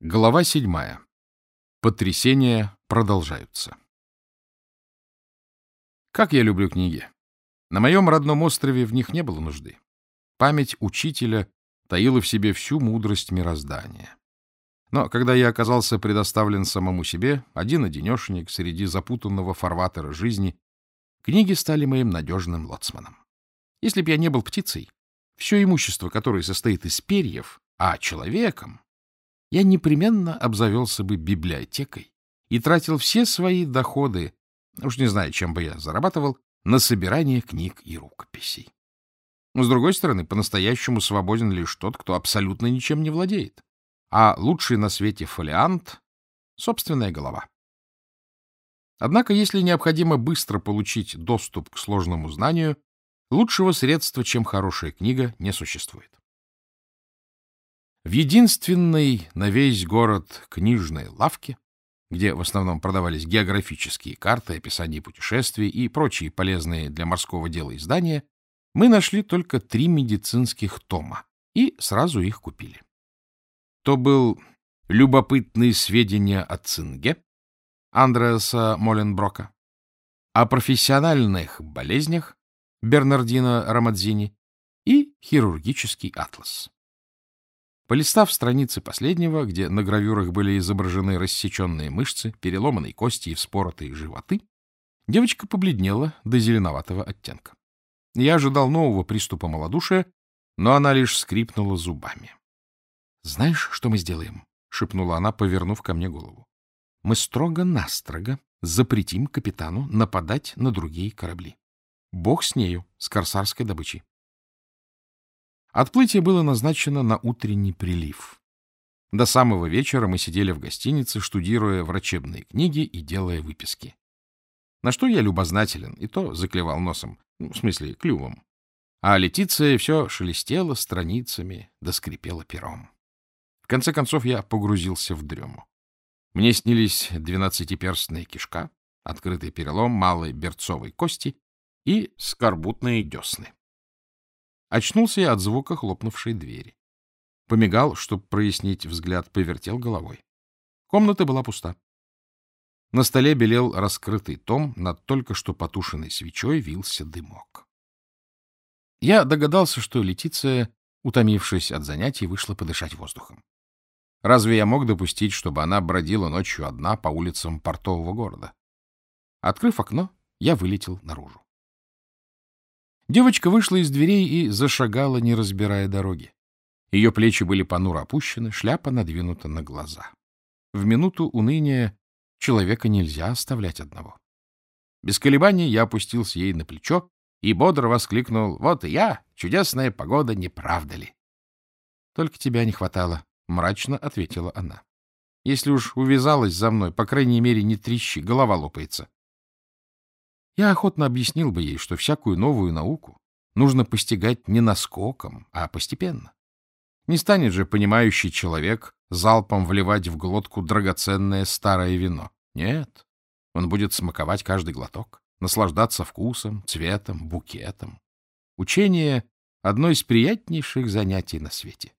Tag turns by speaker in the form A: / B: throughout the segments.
A: Глава седьмая. Потрясения продолжаются. Как я люблю книги. На моем родном острове в них не было нужды. Память учителя таила в себе всю мудрость мироздания. Но когда я оказался предоставлен самому себе, один-одинешенек среди запутанного фарватера жизни, книги стали моим надежным лоцманом. Если б я не был птицей, все имущество, которое состоит из перьев, а человеком, я непременно обзавелся бы библиотекой и тратил все свои доходы, уж не знаю, чем бы я зарабатывал, на собирание книг и рукописей. Но, с другой стороны, по-настоящему свободен лишь тот, кто абсолютно ничем не владеет. А лучший на свете фолиант — собственная голова. Однако, если необходимо быстро получить доступ к сложному знанию, лучшего средства, чем хорошая книга, не существует. В единственной на весь город книжной лавке, где в основном продавались географические карты, описания путешествий и прочие полезные для морского дела издания, мы нашли только три медицинских тома и сразу их купили. То был «Любопытные сведения о цинге» Андреаса Моленброка, о профессиональных болезнях Бернардино Рамадзини и хирургический атлас. Полистав страницы последнего, где на гравюрах были изображены рассеченные мышцы, переломанные кости и вспоротые животы, девочка побледнела до зеленоватого оттенка. Я ожидал нового приступа малодушия, но она лишь скрипнула зубами. — Знаешь, что мы сделаем? — шепнула она, повернув ко мне голову. — Мы строго-настрого запретим капитану нападать на другие корабли. Бог с нею, с корсарской добычей. Отплытие было назначено на утренний прилив. До самого вечера мы сидели в гостинице, штудируя врачебные книги и делая выписки. На что я любознателен, и то заклевал носом, ну, в смысле клювом. А Летиция все шелестела страницами, да пером. В конце концов я погрузился в дрему. Мне снились двенадцатиперстная кишка, открытый перелом малой берцовой кости и скорбутные десны. Очнулся я от звука хлопнувшей двери. Помигал, чтобы прояснить взгляд, повертел головой. Комната была пуста. На столе белел раскрытый том, над только что потушенной свечой вился дымок. Я догадался, что Летиция, утомившись от занятий, вышла подышать воздухом. Разве я мог допустить, чтобы она бродила ночью одна по улицам портового города? Открыв окно, я вылетел наружу. Девочка вышла из дверей и зашагала, не разбирая дороги. Ее плечи были понуро опущены, шляпа надвинута на глаза. В минуту уныния человека нельзя оставлять одного. Без колебаний я опустился ей на плечо и бодро воскликнул «Вот и я! Чудесная погода, не правда ли?» «Только тебя не хватало», — мрачно ответила она. «Если уж увязалась за мной, по крайней мере, не трещи, голова лопается. Я охотно объяснил бы ей, что всякую новую науку нужно постигать не наскоком, а постепенно. Не станет же понимающий человек залпом вливать в глотку драгоценное старое вино. Нет, он будет смаковать каждый глоток, наслаждаться вкусом, цветом, букетом. Учение — одно из приятнейших занятий на свете.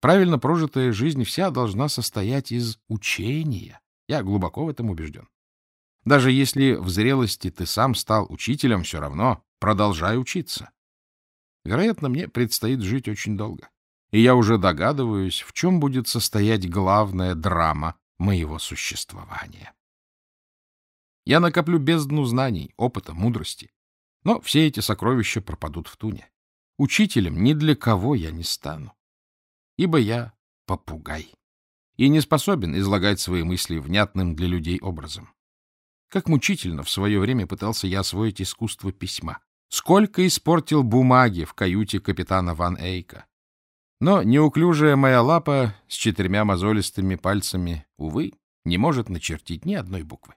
A: Правильно прожитая жизнь вся должна состоять из учения. Я глубоко в этом убежден. Даже если в зрелости ты сам стал учителем, все равно продолжай учиться. Вероятно, мне предстоит жить очень долго. И я уже догадываюсь, в чем будет состоять главная драма моего существования. Я накоплю бездну знаний, опыта, мудрости. Но все эти сокровища пропадут в туне. Учителем ни для кого я не стану. Ибо я попугай и не способен излагать свои мысли внятным для людей образом. Как мучительно в свое время пытался я освоить искусство письма. Сколько испортил бумаги в каюте капитана Ван Эйка. Но неуклюжая моя лапа с четырьмя мозолистыми пальцами, увы, не может начертить ни одной буквы.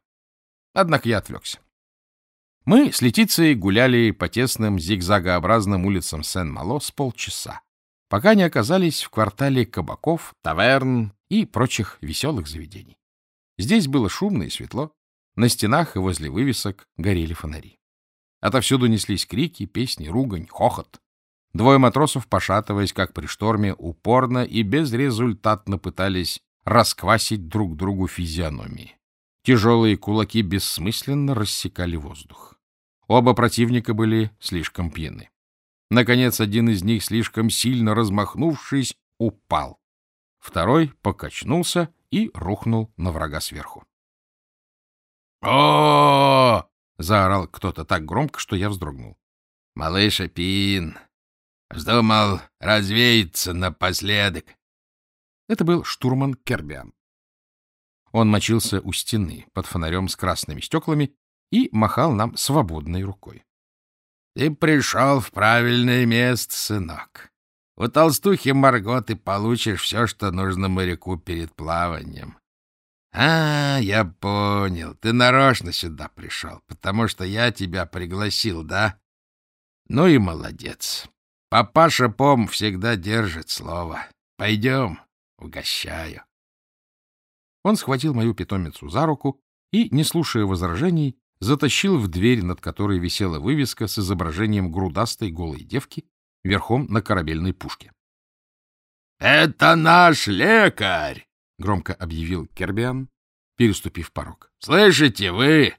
A: Однако я отвлекся. Мы с Летицией гуляли по тесным зигзагообразным улицам Сен-Мало с полчаса, пока не оказались в квартале кабаков, таверн и прочих веселых заведений. Здесь было шумно и светло, на стенах и возле вывесок горели фонари. Отовсюду неслись крики, песни, ругань, хохот. Двое матросов, пошатываясь, как при шторме, упорно и безрезультатно пытались расквасить друг другу физиономии. Тяжелые кулаки бессмысленно рассекали воздух. Оба противника были слишком пьяны. Наконец, один из них, слишком сильно размахнувшись, упал. Второй покачнулся и рухнул на врага сверху. О заорал кто-то так громко, что я вздрогнул. «Малыш Пин, вздумал развеяться напоследок». Это был штурман Кербиан. Он мочился у стены под фонарем с красными стеклами и махал нам свободной рукой. — Ты пришел в правильное место, сынок. У толстухи Марго ты получишь все, что нужно моряку перед плаванием. — А, я понял, ты нарочно сюда пришел, потому что я тебя пригласил, да? Ну и молодец. Папаша Пом всегда держит слово. Пойдем, угощаю. Он схватил мою питомицу за руку и, не слушая возражений, затащил в дверь, над которой висела вывеска с изображением грудастой голой девки верхом на корабельной пушке. — Это наш лекарь! — громко объявил Кербиан, переступив порог. — Слышите вы?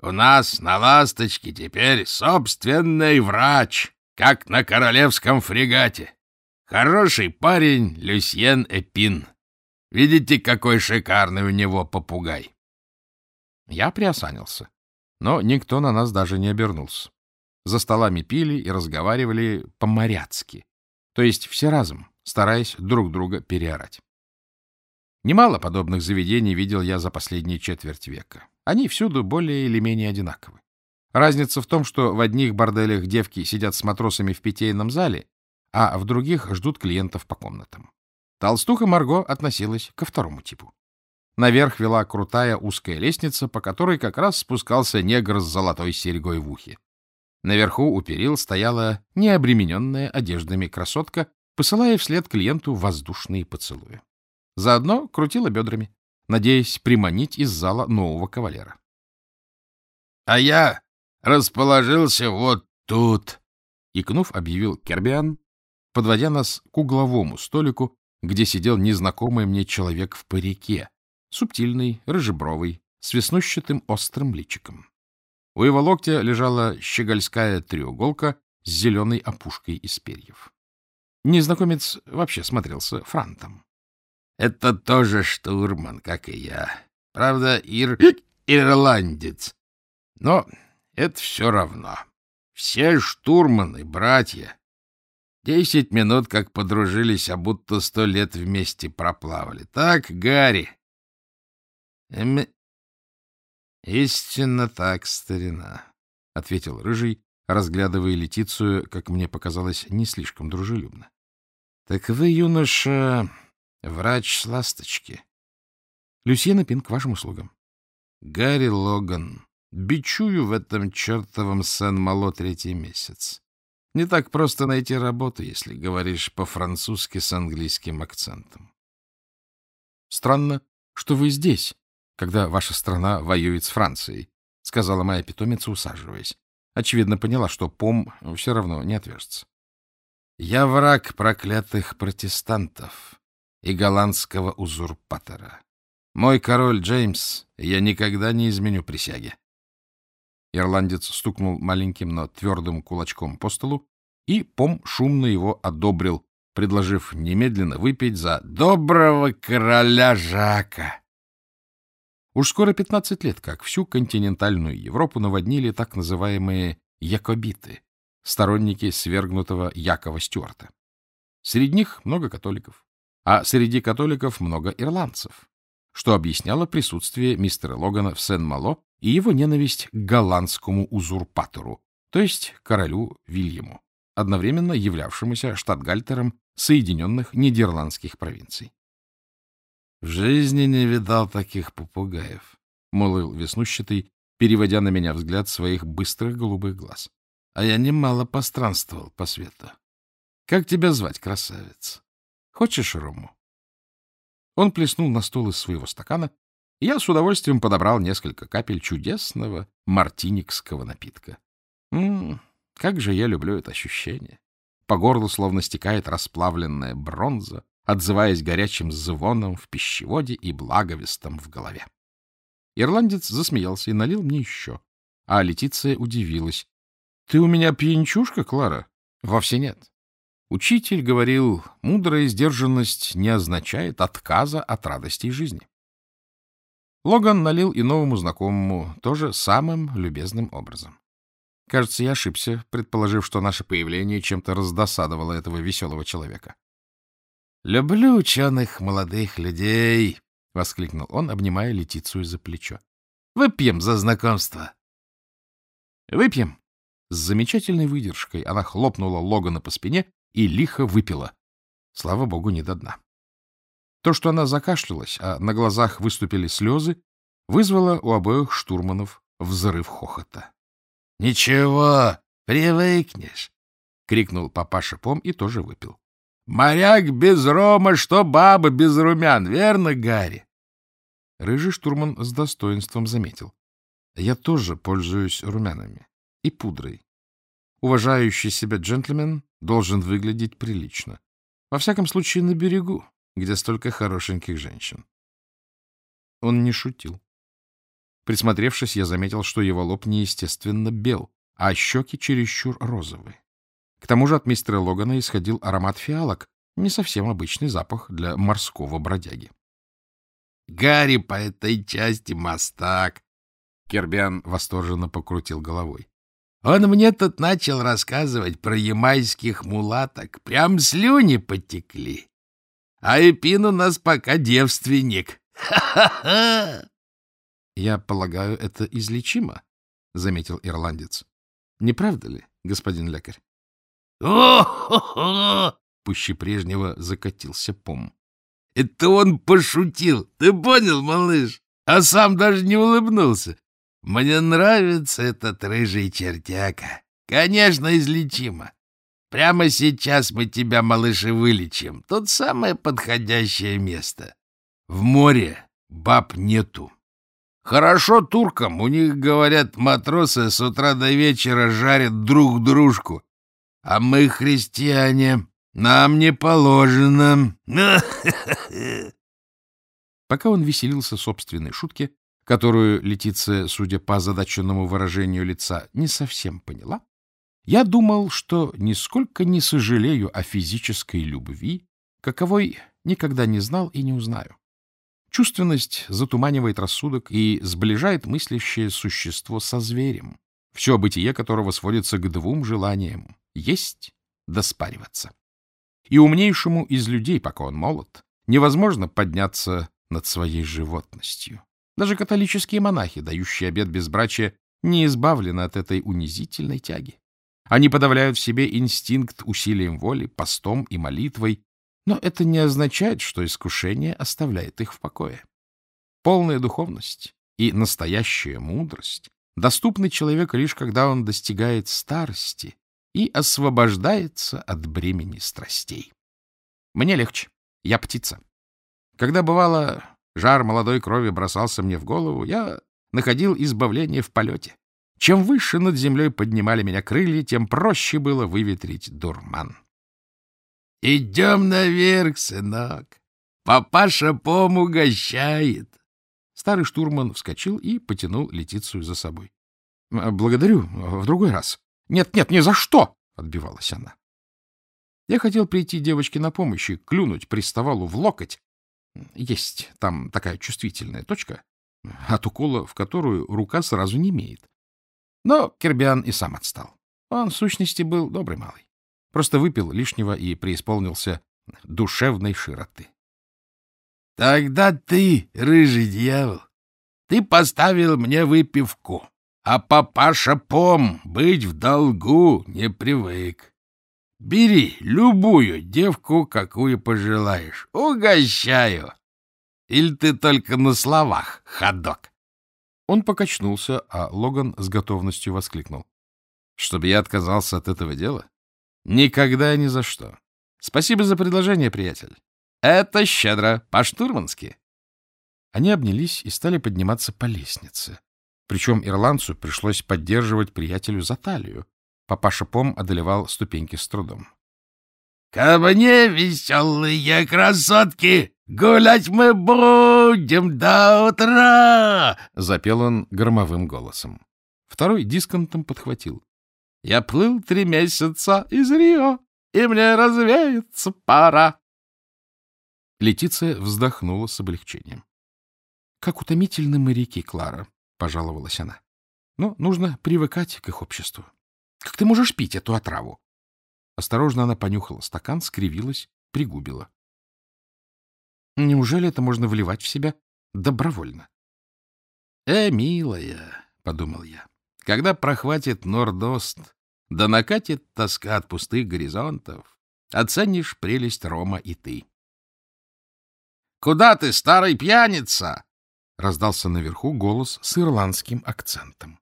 A: У нас на «Ласточке» теперь собственный врач, как на королевском фрегате. Хороший парень Люсьен Эпин. Видите, какой шикарный у него попугай? Я приосанился, но никто на нас даже не обернулся. За столами пили и разговаривали по-моряцки, то есть все разом, стараясь друг друга переорать. Немало подобных заведений видел я за последние четверть века. Они всюду более или менее одинаковы. Разница в том, что в одних борделях девки сидят с матросами в питейном зале, а в других ждут клиентов по комнатам. Толстуха Марго относилась ко второму типу. Наверх вела крутая узкая лестница, по которой как раз спускался негр с золотой серьгой в ухе. Наверху у перил стояла необремененная одеждами красотка, посылая вслед клиенту воздушные поцелуи. Заодно крутила бедрами, надеясь приманить из зала нового кавалера. — А я расположился вот тут, — икнув, объявил Кербиан, подводя нас к угловому столику, где сидел незнакомый мне человек в парике, субтильный, рыжебровый, с веснущатым острым личиком. У его локтя лежала щегольская треуголка с зеленой опушкой из перьев. Незнакомец вообще смотрелся франтом. — Это тоже штурман, как и я. Правда, ир... ирландец. Но это все равно. Все штурманы — братья. Десять минут как подружились, а будто сто лет вместе проплавали. Так, Гарри? Эм... Истинно так, старина, — ответил Рыжий, разглядывая Летицию, как мне показалось, не слишком дружелюбно. — Так вы, юноша, врач с ласточки. Люсьена Пин к вашим услугам. Гарри Логан. Бичую в этом чертовом Сен-Мало третий месяц. Не так просто найти работу, если говоришь по-французски с английским акцентом. Странно, что вы здесь, когда ваша страна воюет с Францией, сказала моя питомица, усаживаясь. Очевидно, поняла, что пом все равно не отвяжется. Я враг проклятых протестантов и голландского узурпатора. Мой король Джеймс, я никогда не изменю присяги. Ирландец стукнул маленьким, но твердым кулачком по столу, и Пом шумно его одобрил, предложив немедленно выпить за доброго короля Жака. Уж скоро пятнадцать лет, как всю континентальную Европу наводнили так называемые якобиты, сторонники свергнутого Якова Стюарта. Среди них много католиков, а среди католиков много ирландцев, что объясняло присутствие мистера Логана в Сен-Мало и его ненависть к голландскому узурпатору, то есть королю Вильяму, одновременно являвшемуся штатгальтером Соединенных Нидерландских провинций. — В жизни не видал таких попугаев, — молвил веснущатый, переводя на меня взгляд своих быстрых голубых глаз. — А я немало постранствовал по свету. Как тебя звать, красавец? Хочешь рому? Он плеснул на стол из своего стакана, я с удовольствием подобрал несколько капель чудесного мартиникского напитка. М как же я люблю это ощущение. По горлу словно стекает расплавленная бронза, отзываясь горячим звоном в пищеводе и благовестом в голове. Ирландец засмеялся и налил мне еще. А Летиция удивилась. — Ты у меня пьянчушка, Клара? — Вовсе нет. Учитель говорил, мудрая сдержанность не означает отказа от радостей жизни. Логан налил и новому знакомому тоже самым любезным образом. Кажется, я ошибся, предположив, что наше появление чем-то раздосадовало этого веселого человека. «Люблю ученых молодых людей!» — воскликнул он, обнимая Летицию за плечо. «Выпьем за знакомство!» «Выпьем!» С замечательной выдержкой она хлопнула Логана по спине и лихо выпила. Слава богу, не до дна. То, что она закашлялась, а на глазах выступили слезы, вызвало у обоих штурманов взрыв хохота. — Ничего, привыкнешь, — крикнул папаша Пом и тоже выпил. — Моряк без рома, что баба без румян, верно, Гарри? Рыжий штурман с достоинством заметил. — Я тоже пользуюсь румянами и пудрой. Уважающий себя джентльмен должен выглядеть прилично. Во всяком случае, на берегу, где столько хорошеньких женщин. Он не шутил. Присмотревшись, я заметил, что его лоб неестественно бел, а щеки чересчур розовые. К тому же от мистера Логана исходил аромат фиалок, не совсем обычный запах для морского бродяги. — Гарри по этой части мастак! — Кербиан восторженно покрутил головой. Он мне тут начал рассказывать про ямайских мулаток. Прям слюни потекли. А Эпин у нас пока девственник. Ха-ха-ха! Я полагаю, это излечимо, — заметил ирландец. Не правда ли, господин лекарь? О-хо-хо! Пуще прежнего закатился пом. Это он пошутил, ты понял, малыш? А сам даже не улыбнулся. Мне нравится этот рыжий чертяка. Конечно, излечимо. Прямо сейчас мы тебя, малыш, и вылечим. Тут самое подходящее место. В море баб нету. Хорошо туркам, у них, говорят, матросы с утра до вечера жарят друг дружку. А мы, христиане, нам не положено. Пока он веселился собственной шутке, которую Летиция, судя по озадаченному выражению лица, не совсем поняла, я думал, что нисколько не сожалею о физической любви, каковой никогда не знал и не узнаю. Чувственность затуманивает рассудок и сближает мыслящее существо со зверем, все бытие которого сводится к двум желаниям — есть да спариваться. И умнейшему из людей, пока он молод, невозможно подняться над своей животностью. Даже католические монахи, дающие обет безбрачия, не избавлены от этой унизительной тяги. Они подавляют в себе инстинкт усилием воли, постом и молитвой, но это не означает, что искушение оставляет их в покое. Полная духовность и настоящая мудрость доступны человеку лишь когда он достигает старости и освобождается от бремени страстей. Мне легче. Я птица. Когда бывало Жар молодой крови бросался мне в голову, я находил избавление в полете. Чем выше над землей поднимали меня крылья, тем проще было выветрить дурман. — Идем наверх, сынок. Папаша пом угощает. Старый штурман вскочил и потянул Летицию за собой. — Благодарю, в другой раз. — Нет, нет, ни за что! — отбивалась она. Я хотел прийти девочке на помощь и клюнуть приставалу в локоть, есть там такая чувствительная точка, от укола в которую рука сразу не имеет. Но Кербиан и сам отстал. Он, в сущности, был добрый малый. Просто выпил лишнего и преисполнился душевной широты. — Тогда ты, рыжий дьявол, ты поставил мне выпивку, а папаша Пом быть в долгу не привык. Бери любую девку, какую пожелаешь. Угощаю. Или ты только на словах, ходок? Он покачнулся, а Логан с готовностью воскликнул. Чтобы я отказался от этого дела? Никогда и ни за что. Спасибо за предложение, приятель. Это щедро, по-штурмански. Они обнялись и стали подниматься по лестнице. Причем ирландцу пришлось поддерживать приятелю за талию, Папаша Пом одолевал ступеньки с трудом.
B: — Ко мне, веселые красотки, гулять мы будем до утра!» — запел он громовым голосом. Второй дисконтом подхватил. «Я плыл три месяца из Рио, и мне развеяться пора!» Летиция вздохнула с облегчением. — Как утомительны моряки, Клара, — пожаловалась она. — Но нужно привыкать к их обществу. Как ты можешь пить эту отраву? Осторожно она понюхала стакан, скривилась, пригубила. — Неужели это можно вливать в себя добровольно? — Э, милая, — подумал я, — когда прохватит Нордост, да накатит тоска от пустых горизонтов, оценишь прелесть Рома и ты. Куда ты, старый пьяница? — раздался наверху голос с ирландским акцентом.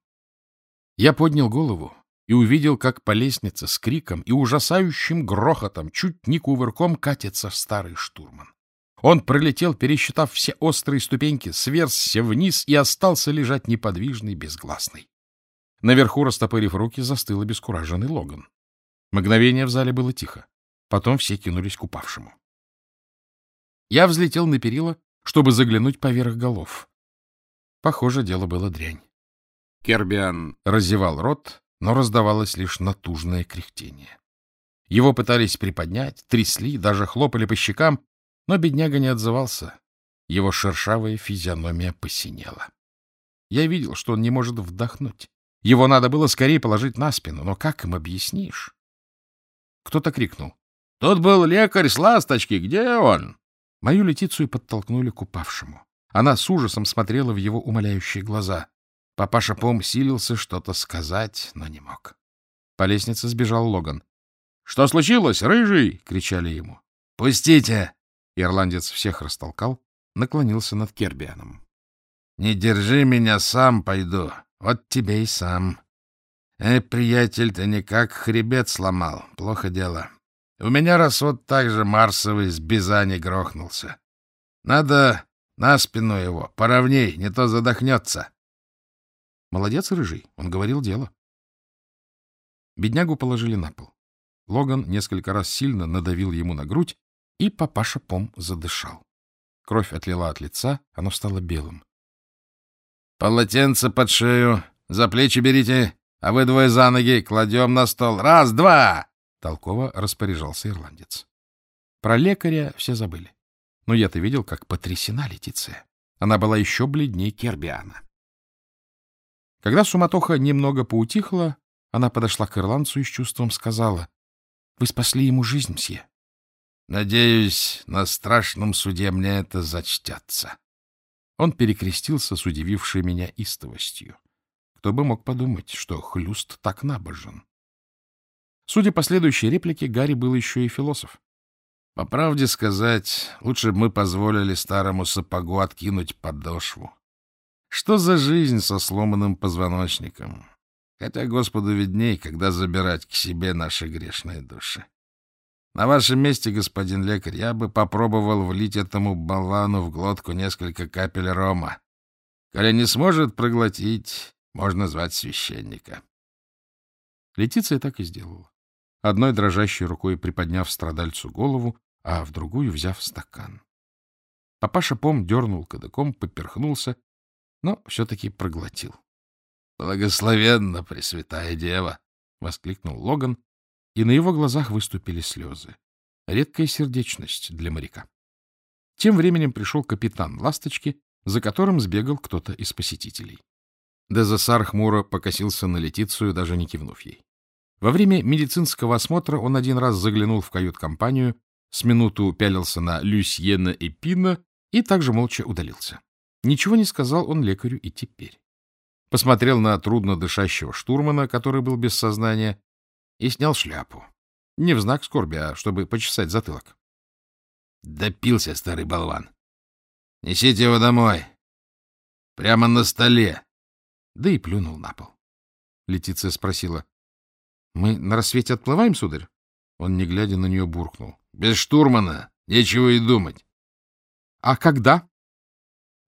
B: Я поднял голову и увидел, как по лестнице с криком и ужасающим грохотом чуть не кувырком катится старый штурман. Он пролетел, пересчитав все острые ступеньки, сверзся вниз и остался лежать неподвижный, безгласный. Наверху, растопырив руки, застыл обескураженный Логан. Мгновение в зале было тихо. Потом все кинулись к упавшему. Я взлетел на перила, чтобы заглянуть поверх голов. Похоже, дело было дрянь. Кербиан разевал рот, но раздавалось лишь натужное кряхтение. Его пытались приподнять, трясли, даже хлопали по щекам, но бедняга не отзывался. Его шершавая физиономия посинела. Я видел, что он не может вдохнуть. Его надо было скорее положить на спину, но как им объяснишь? Кто-то крикнул. — Тут был лекарь с ласточки, где он? Мою Летицию подтолкнули к упавшему. Она с ужасом смотрела в его умоляющие глаза. Папаша Пом силился что-то сказать, но не мог. По лестнице сбежал Логан. — Что случилось, рыжий? — кричали ему. — Пустите! Ирландец всех растолкал, наклонился над Кербианом. — Не держи меня, сам пойду. Вот тебе и сам. Эй, приятель, ты никак хребет сломал. Плохо дело. У меня расход также Марсовый с Бизани грохнулся. Надо на спину его, поровней, не то задохнется. Молодец, Рыжий, он говорил дело. Беднягу положили на пол. Логан несколько раз сильно надавил ему на грудь, и папаша Пом задышал. Кровь отлила от лица, оно стало белым. — Полотенце под шею, за плечи берите, а вы двое за ноги, кладем на стол. Раз, два! Толково распоряжался ирландец. Про лекаря все забыли. Но я-то видел, как потрясена Летиция. Она была еще бледнее Кербиана. Когда суматоха немного поутихла, она подошла к ирландцу и с чувством сказала, — Вы спасли ему жизнь, мсье. — Надеюсь, на страшном суде мне это зачтется. Он перекрестился с удивившей меня истовостью. Кто бы мог подумать, что хлюст так набожен. Судя по следующей реплике, Гарри был еще и философ. По правде сказать, лучше бы мы позволили старому сапогу откинуть подошву. Что за жизнь со сломанным позвоночником? Хотя Господу видней, когда забирать к себе наши грешные души. На вашем месте, господин лекарь, я бы попробовал влить этому болвану в глотку несколько капель рома. Коли не сможет проглотить, можно звать священника. Летиция так и сделала одной дрожащей рукой приподняв страдальцу голову, а в другую взяв стакан. Папаша Пом дернул кадыком, поперхнулся, но все-таки проглотил. — Благословенна Пресвятая Дева! — воскликнул Логан, и на его глазах выступили слезы. Редкая сердечность для моряка. Тем временем пришел капитан «Ласточки», за которым сбегал кто-то из посетителей. Дезасар хмуро покосился на Летицию, даже не кивнув ей. Во время медицинского осмотра он один раз заглянул в кают-компанию, с минуту пялился на Люсьена и Пина и также молча удалился. Ничего не сказал он лекарю и теперь. Посмотрел на трудно дышащего штурмана, который был без сознания, и снял шляпу. Не в знак скорби, а чтобы почесать затылок. Допился старый болван. Несите его домой. Прямо на столе. Да и плюнул на пол. Летиция спросила. — Мы на рассвете отплываем, сударь? Он, не глядя на нее, буркнул. — Без штурмана. Нечего и думать. — А когда?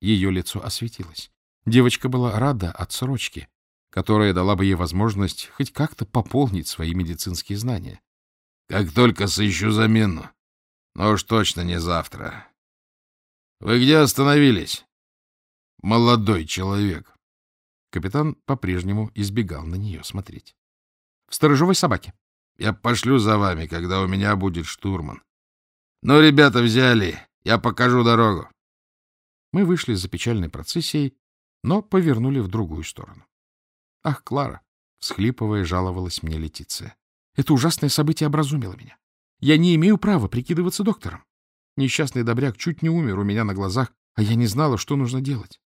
B: Ее лицо осветилось. Девочка была рада отсрочке, которая дала бы ей возможность хоть как-то пополнить свои медицинские знания. — Как только сыщу замену. Но уж точно не завтра. — Вы где остановились? — Молодой человек.
A: Капитан по-прежнему избегал на нее смотреть. — В сторожевой собаке.
B: — Я пошлю за вами, когда у меня будет штурман. — Ну, ребята взяли. Я покажу дорогу.
A: Мы вышли за печальной процессией, но повернули в другую сторону. — Ах, Клара! — всхлипывая, жаловалась мне Летиция. Это ужасное событие образумило меня. Я не имею права прикидываться доктором. Несчастный добряк чуть не умер у меня на глазах, а я не знала, что нужно делать.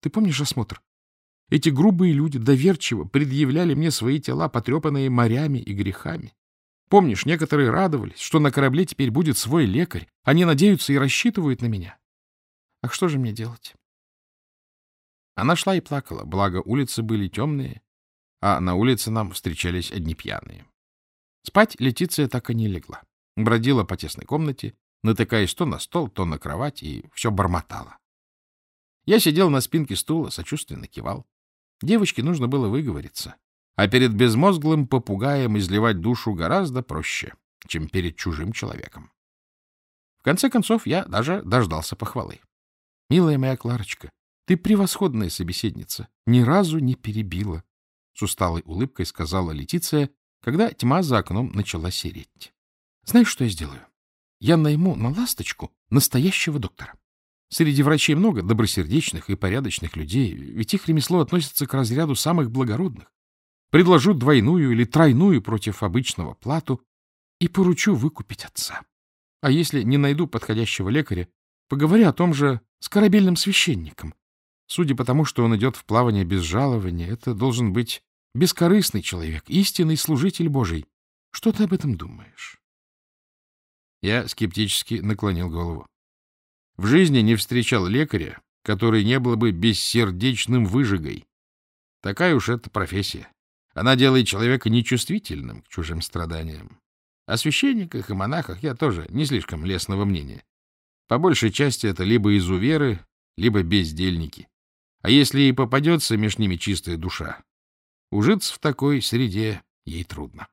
A: Ты помнишь осмотр? Эти грубые люди доверчиво предъявляли мне свои тела, потрепанные морями и грехами. Помнишь, некоторые радовались, что на корабле теперь будет свой лекарь. Они надеются и рассчитывают на меня. Ах, что же мне делать? Она шла и плакала, благо улицы были темные, а на улице нам встречались одни пьяные. Спать Летиция так и не легла. Бродила по тесной комнате, натыкаясь то на стол, то на кровать, и все бормотала. Я сидел на спинке стула, сочувственно кивал. Девочке нужно было выговориться, а перед безмозглым попугаем изливать душу гораздо проще, чем перед чужим человеком. В конце концов, я даже дождался похвалы. — Милая моя Кларочка, ты превосходная собеседница, ни разу не перебила, — с усталой улыбкой сказала Летиция, когда тьма за окном начала сереть. Знаешь, что я сделаю? Я найму на ласточку настоящего доктора. Среди врачей много добросердечных и порядочных людей, ведь их ремесло относится к разряду самых благородных. Предложу двойную или тройную против обычного плату и поручу выкупить отца. А если не найду подходящего лекаря, поговорю о том же с корабельным священником. Судя по тому, что он идет в плавание без жалования, это должен быть бескорыстный человек, истинный служитель Божий. Что ты об этом думаешь? Я скептически наклонил голову. В жизни не встречал лекаря, который не был бы бессердечным выжигой. Такая уж эта профессия. Она делает человека нечувствительным к чужим страданиям. О священниках и монахах я тоже не слишком лестного мнения. По большей части это либо изуверы, либо бездельники. А если и попадется между ними чистая душа, Ужиться в такой среде ей трудно.